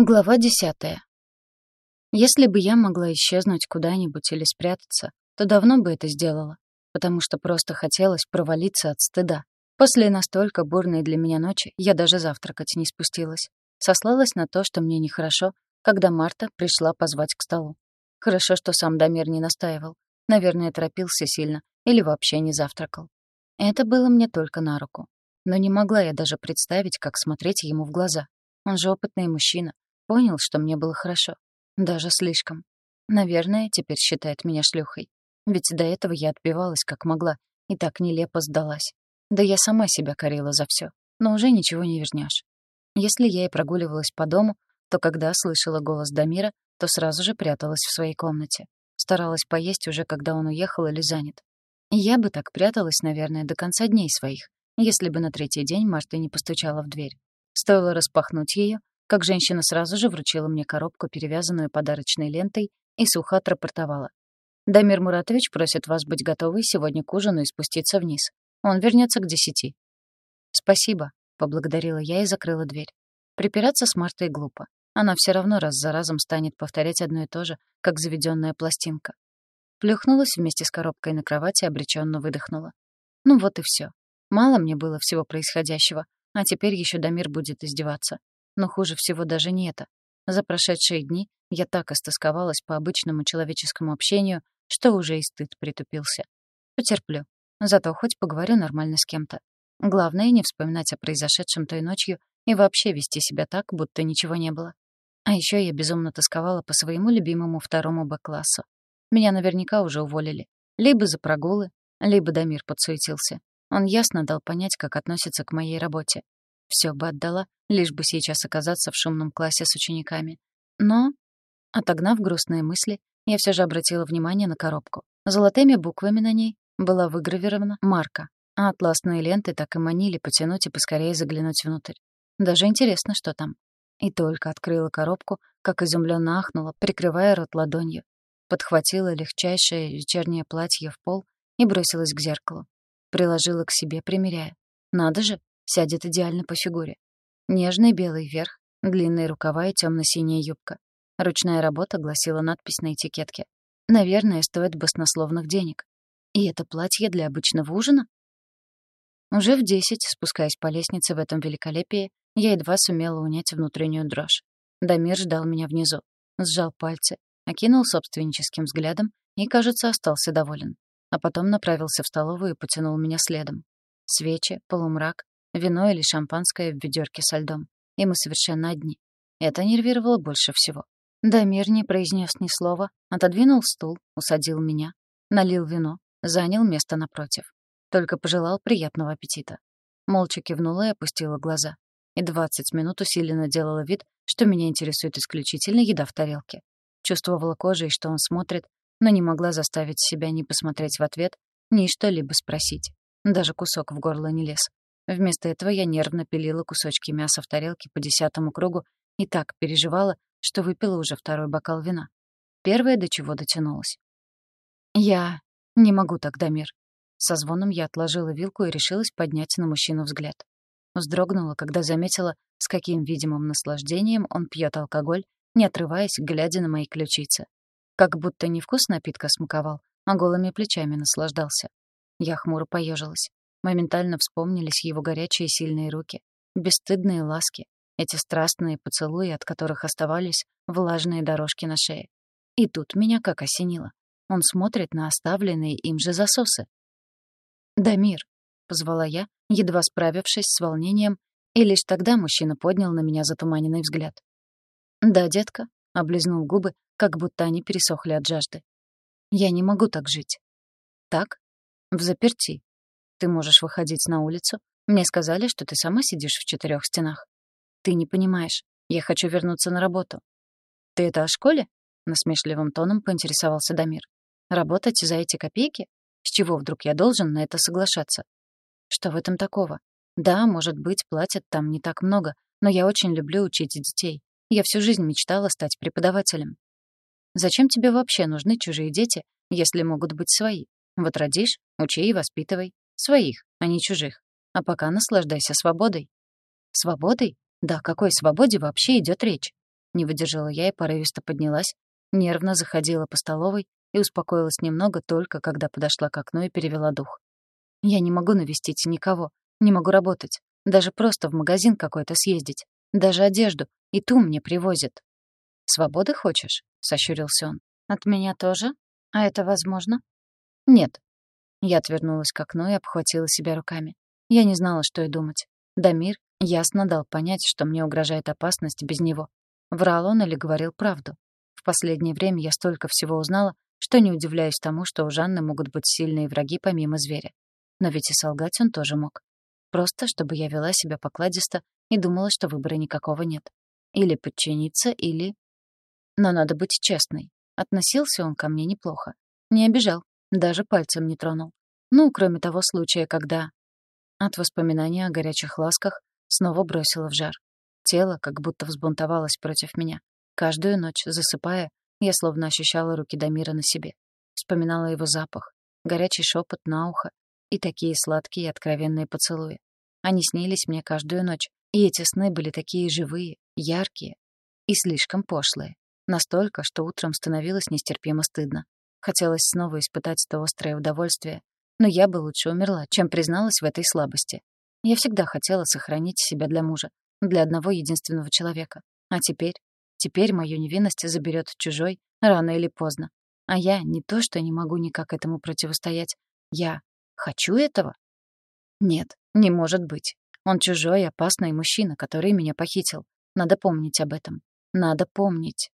Глава десятая. Если бы я могла исчезнуть куда-нибудь или спрятаться, то давно бы это сделала, потому что просто хотелось провалиться от стыда. После настолько бурной для меня ночи я даже завтракать не спустилась. Сослалась на то, что мне нехорошо, когда Марта пришла позвать к столу. Хорошо, что сам Дамир не настаивал. Наверное, торопился сильно или вообще не завтракал. Это было мне только на руку. Но не могла я даже представить, как смотреть ему в глаза. Он же опытный мужчина, Понял, что мне было хорошо. Даже слишком. Наверное, теперь считает меня шлюхой. Ведь до этого я отбивалась как могла и так нелепо сдалась. Да я сама себя корила за все, но уже ничего не вернешь. Если я и прогуливалась по дому, то когда слышала голос Дамира, то сразу же пряталась в своей комнате. Старалась поесть уже, когда он уехал или занят. я бы так пряталась, наверное, до конца дней своих, если бы на третий день Марта не постучала в дверь. Стоило распахнуть ее, как женщина сразу же вручила мне коробку, перевязанную подарочной лентой, и сухо отрапортовала. «Дамир Муратович просит вас быть готовой сегодня к ужину и спуститься вниз. Он вернется к десяти». «Спасибо», — поблагодарила я и закрыла дверь. Припираться с Мартой глупо. Она все равно раз за разом станет повторять одно и то же, как заведенная пластинка. Плюхнулась вместе с коробкой на кровати обреченно выдохнула. Ну вот и все. Мало мне было всего происходящего, а теперь еще Дамир будет издеваться. Но хуже всего даже не это. За прошедшие дни я так истосковалась по обычному человеческому общению, что уже и стыд притупился. Потерплю. Зато хоть поговорю нормально с кем-то. Главное, не вспоминать о произошедшем той ночью и вообще вести себя так, будто ничего не было. А еще я безумно тосковала по своему любимому второму Б-классу. Меня наверняка уже уволили. Либо за прогулы, либо Дамир подсуетился. Он ясно дал понять, как относится к моей работе. Все бы отдала, лишь бы сейчас оказаться в шумном классе с учениками. Но, отогнав грустные мысли, я все же обратила внимание на коробку. Золотыми буквами на ней была выгравирована марка, а атласные ленты так и манили потянуть и поскорее заглянуть внутрь. Даже интересно, что там. И только открыла коробку, как изумленно ахнула, прикрывая рот ладонью. Подхватила легчайшее вечернее платье в пол и бросилась к зеркалу. Приложила к себе, примеряя. Надо же, сядет идеально по фигуре. Нежный белый верх, длинные рукава и темно-синяя юбка. Ручная работа гласила надпись на этикетке. Наверное, стоит баснословных денег. И это платье для обычного ужина? Уже в десять, спускаясь по лестнице в этом великолепии, я едва сумела унять внутреннюю дрожь. Дамир ждал меня внизу, сжал пальцы, окинул собственническим взглядом и, кажется, остался доволен. А потом направился в столовую и потянул меня следом. Свечи, полумрак, Вино или шампанское в ведерке со льдом. И мы совершенно одни. Это нервировало больше всего. Дамир не произнес ни слова, отодвинул стул, усадил меня, налил вино, занял место напротив. Только пожелал приятного аппетита. Молча кивнула и опустила глаза. И двадцать минут усиленно делала вид, что меня интересует исключительно еда в тарелке. Чувствовала кожей, что он смотрит, но не могла заставить себя ни посмотреть в ответ, ни что-либо спросить. Даже кусок в горло не лез. Вместо этого я нервно пилила кусочки мяса в тарелке по десятому кругу и так переживала, что выпила уже второй бокал вина. Первое до чего дотянулась. «Я не могу так, Дамир». Со звоном я отложила вилку и решилась поднять на мужчину взгляд. Вздрогнула, когда заметила, с каким видимым наслаждением он пьет алкоголь, не отрываясь, глядя на мои ключицы. Как будто не вкус напитка смаковал, а голыми плечами наслаждался. Я хмуро поежилась. Моментально вспомнились его горячие сильные руки, бесстыдные ласки, эти страстные поцелуи, от которых оставались влажные дорожки на шее. И тут меня как осенило. Он смотрит на оставленные им же засосы. «Дамир», — позвала я, едва справившись с волнением, и лишь тогда мужчина поднял на меня затуманенный взгляд. «Да, детка», — облизнул губы, как будто они пересохли от жажды. «Я не могу так жить». «Так?» «В заперти», ты можешь выходить на улицу. Мне сказали, что ты сама сидишь в четырех стенах. Ты не понимаешь. Я хочу вернуться на работу. Ты это о школе? Насмешливым тоном поинтересовался Дамир. Работать за эти копейки? С чего вдруг я должен на это соглашаться? Что в этом такого? Да, может быть, платят там не так много, но я очень люблю учить детей. Я всю жизнь мечтала стать преподавателем. Зачем тебе вообще нужны чужие дети, если могут быть свои? Вот родишь, учи и воспитывай. Своих, а не чужих. А пока наслаждайся свободой. Свободой? Да о какой свободе вообще идет речь? Не выдержала я и порывисто поднялась, нервно заходила по столовой и успокоилась немного только, когда подошла к окну и перевела дух. Я не могу навестить никого, не могу работать, даже просто в магазин какой-то съездить, даже одежду, и ту мне привозят. «Свободы хочешь?» — сощурился он. «От меня тоже? А это возможно?» «Нет». Я отвернулась к окну и обхватила себя руками. Я не знала, что и думать. Дамир ясно дал понять, что мне угрожает опасность без него. Врал он или говорил правду. В последнее время я столько всего узнала, что не удивляюсь тому, что у Жанны могут быть сильные враги помимо зверя. Но ведь и солгать он тоже мог. Просто, чтобы я вела себя покладисто и думала, что выбора никакого нет. Или подчиниться, или... Но надо быть честной. Относился он ко мне неплохо. Не обижал, даже пальцем не тронул. Ну, кроме того случая, когда... От воспоминания о горячих ласках снова бросило в жар. Тело как будто взбунтовалось против меня. Каждую ночь, засыпая, я словно ощущала руки Дамира на себе. Вспоминала его запах, горячий шепот на ухо и такие сладкие и откровенные поцелуи. Они снились мне каждую ночь, и эти сны были такие живые, яркие и слишком пошлые. Настолько, что утром становилось нестерпимо стыдно. Хотелось снова испытать то острое удовольствие, но я бы лучше умерла, чем призналась в этой слабости. Я всегда хотела сохранить себя для мужа, для одного единственного человека. А теперь? Теперь мою невинность заберет чужой рано или поздно. А я не то, что не могу никак этому противостоять. Я хочу этого? Нет, не может быть. Он чужой, опасный мужчина, который меня похитил. Надо помнить об этом. Надо помнить.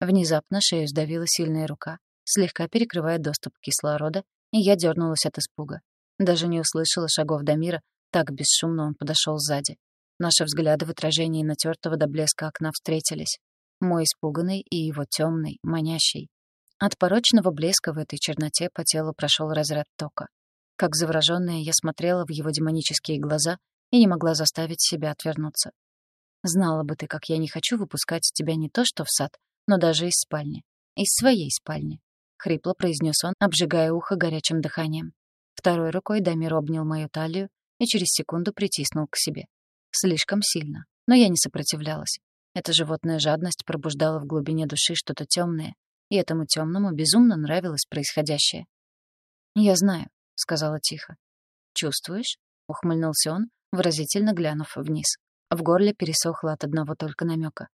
Внезапно шею сдавила сильная рука, слегка перекрывая доступ кислорода, и я дернулась от испуга. Даже не услышала шагов Дамира, так бесшумно он подошел сзади. Наши взгляды в отражении натертого до блеска окна встретились. Мой испуганный и его темный, манящий. От порочного блеска в этой черноте по телу прошел разряд тока. Как заворожённая, я смотрела в его демонические глаза и не могла заставить себя отвернуться. Знала бы ты, как я не хочу выпускать тебя не то что в сад, но даже из спальни. Из своей спальни хрипло произнес он, обжигая ухо горячим дыханием. Второй рукой Дамир обнял мою талию и через секунду притиснул к себе. Слишком сильно, но я не сопротивлялась. Эта животная жадность пробуждала в глубине души что-то темное, и этому темному безумно нравилось происходящее. «Я знаю», — сказала тихо. «Чувствуешь?» — ухмыльнулся он, выразительно глянув вниз. В горле пересохло от одного только намека.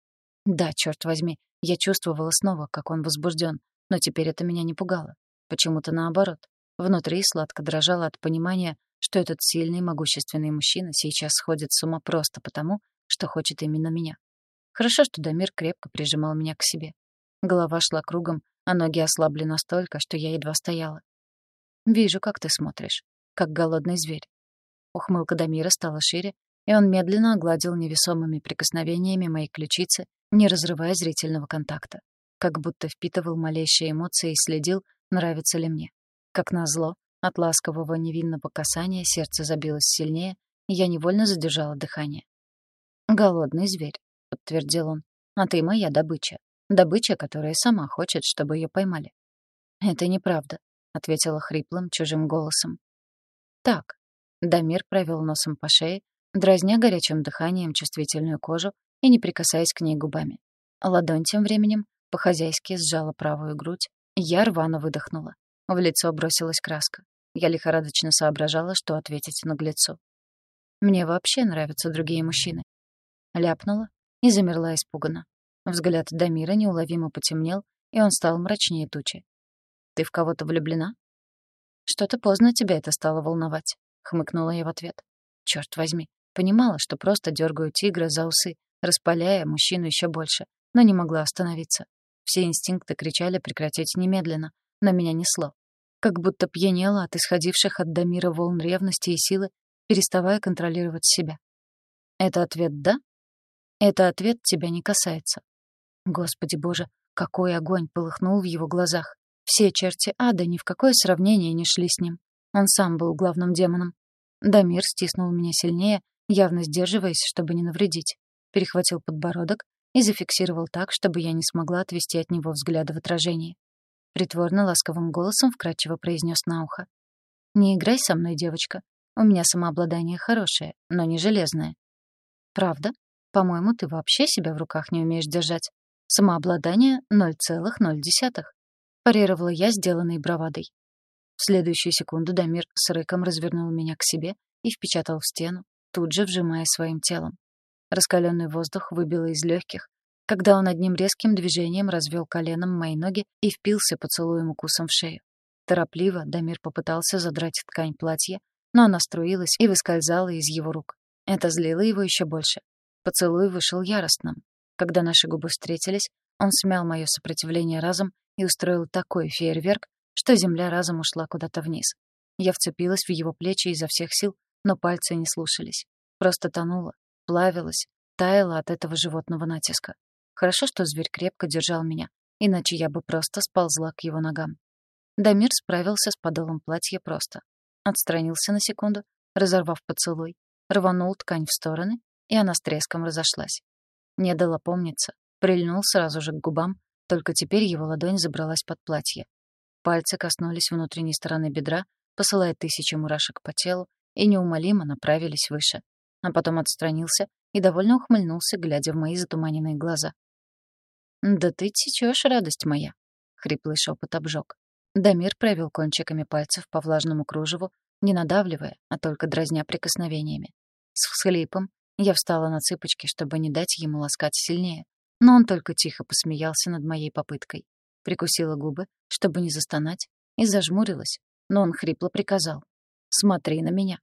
Да, черт возьми, я чувствовала снова, как он возбужден, но теперь это меня не пугало. Почему-то наоборот. Внутри сладко дрожало от понимания, что этот сильный, могущественный мужчина сейчас сходит с ума просто потому, что хочет именно меня. Хорошо, что Дамир крепко прижимал меня к себе. Голова шла кругом, а ноги ослабли настолько, что я едва стояла. «Вижу, как ты смотришь. Как голодный зверь». Ухмылка Дамира стала шире, и он медленно огладил невесомыми прикосновениями мои ключицы, не разрывая зрительного контакта как будто впитывал малейшие эмоции и следил, нравится ли мне. Как назло, от ласкового невинного касания сердце забилось сильнее, и я невольно задержала дыхание. «Голодный зверь», — подтвердил он, — «а ты моя добыча. Добыча, которая сама хочет, чтобы ее поймали». «Это неправда», — ответила хриплым, чужим голосом. «Так». Дамир провел носом по шее, дразня горячим дыханием чувствительную кожу и не прикасаясь к ней губами. Ладонь тем временем по-хозяйски сжала правую грудь, я рвано выдохнула. В лицо бросилась краска. Я лихорадочно соображала, что ответить наглецу. «Мне вообще нравятся другие мужчины». Ляпнула и замерла испуганно. Взгляд Дамира неуловимо потемнел, и он стал мрачнее тучи. «Ты в кого-то влюблена?» «Что-то поздно тебя это стало волновать», — хмыкнула я в ответ. Черт возьми, понимала, что просто дергаю тигра за усы, распаляя мужчину еще больше, но не могла остановиться. Все инстинкты кричали прекратить немедленно, но меня несло. Как будто пьянела от исходивших от Дамира волн ревности и силы, переставая контролировать себя. Это ответ «да»? Это ответ тебя не касается. Господи боже, какой огонь полыхнул в его глазах. Все черти ада ни в какое сравнение не шли с ним. Он сам был главным демоном. Дамир стиснул меня сильнее, явно сдерживаясь, чтобы не навредить. Перехватил подбородок и зафиксировал так, чтобы я не смогла отвести от него взгляда в отражении. Притворно ласковым голосом вкрадчиво произнес на ухо. «Не играй со мной, девочка. У меня самообладание хорошее, но не железное». «Правда?» — По-моему, ты вообще себя в руках не умеешь держать. Самообладание 0,0. Парировала я, сделанной бравадой. В следующую секунду Дамир с рыком развернул меня к себе и впечатал в стену, тут же вжимая своим телом. Раскаленный воздух выбило из легких, когда он одним резким движением развел коленом мои ноги и впился поцелуем укусом в шею. Торопливо Дамир попытался задрать ткань платья, но она струилась и выскользала из его рук. Это злило его еще больше. Поцелуй вышел яростным. Когда наши губы встретились, он смял мое сопротивление разом и устроил такой фейерверк, что земля разом ушла куда-то вниз. Я вцепилась в его плечи изо всех сил, но пальцы не слушались. Просто тонула, плавилась, таяла от этого животного натиска. Хорошо, что зверь крепко держал меня, иначе я бы просто сползла к его ногам. Дамир справился с подолом платья просто. Отстранился на секунду, разорвав поцелуй, рванул ткань в стороны, и она с треском разошлась. Не дала помниться, прильнул сразу же к губам, только теперь его ладонь забралась под платье. Пальцы коснулись внутренней стороны бедра, посылая тысячи мурашек по телу, и неумолимо направились выше. А потом отстранился и довольно ухмыльнулся, глядя в мои затуманенные глаза. «Да ты течешь, радость моя!» — хриплый шепот обжег. Дамир провел кончиками пальцев по влажному кружеву, не надавливая, а только дразня прикосновениями. С всхлипом я встала на цыпочки, чтобы не дать ему ласкать сильнее, но он только тихо посмеялся над моей попыткой. Прикусила губы, чтобы не застонать, и зажмурилась, но он хрипло приказал. «Смотри на меня».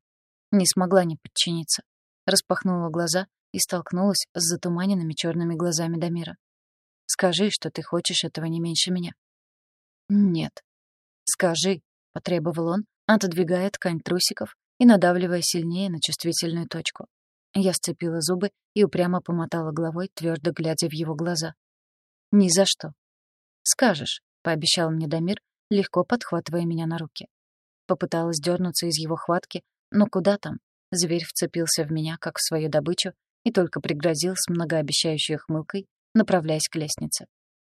Не смогла не подчиниться. Распахнула глаза и столкнулась с затуманенными черными глазами Дамира. «Скажи, что ты хочешь этого не меньше меня». «Нет». «Скажи», — потребовал он, отодвигая ткань трусиков и надавливая сильнее на чувствительную точку. Я сцепила зубы и упрямо помотала головой, твердо глядя в его глаза. «Ни за что». «Скажешь», — пообещал мне Дамир, легко подхватывая меня на руки. Попыталась дернуться из его хватки, но куда там? Зверь вцепился в меня, как в свою добычу, и только пригрозил с многообещающей хмылкой, направляясь к лестнице.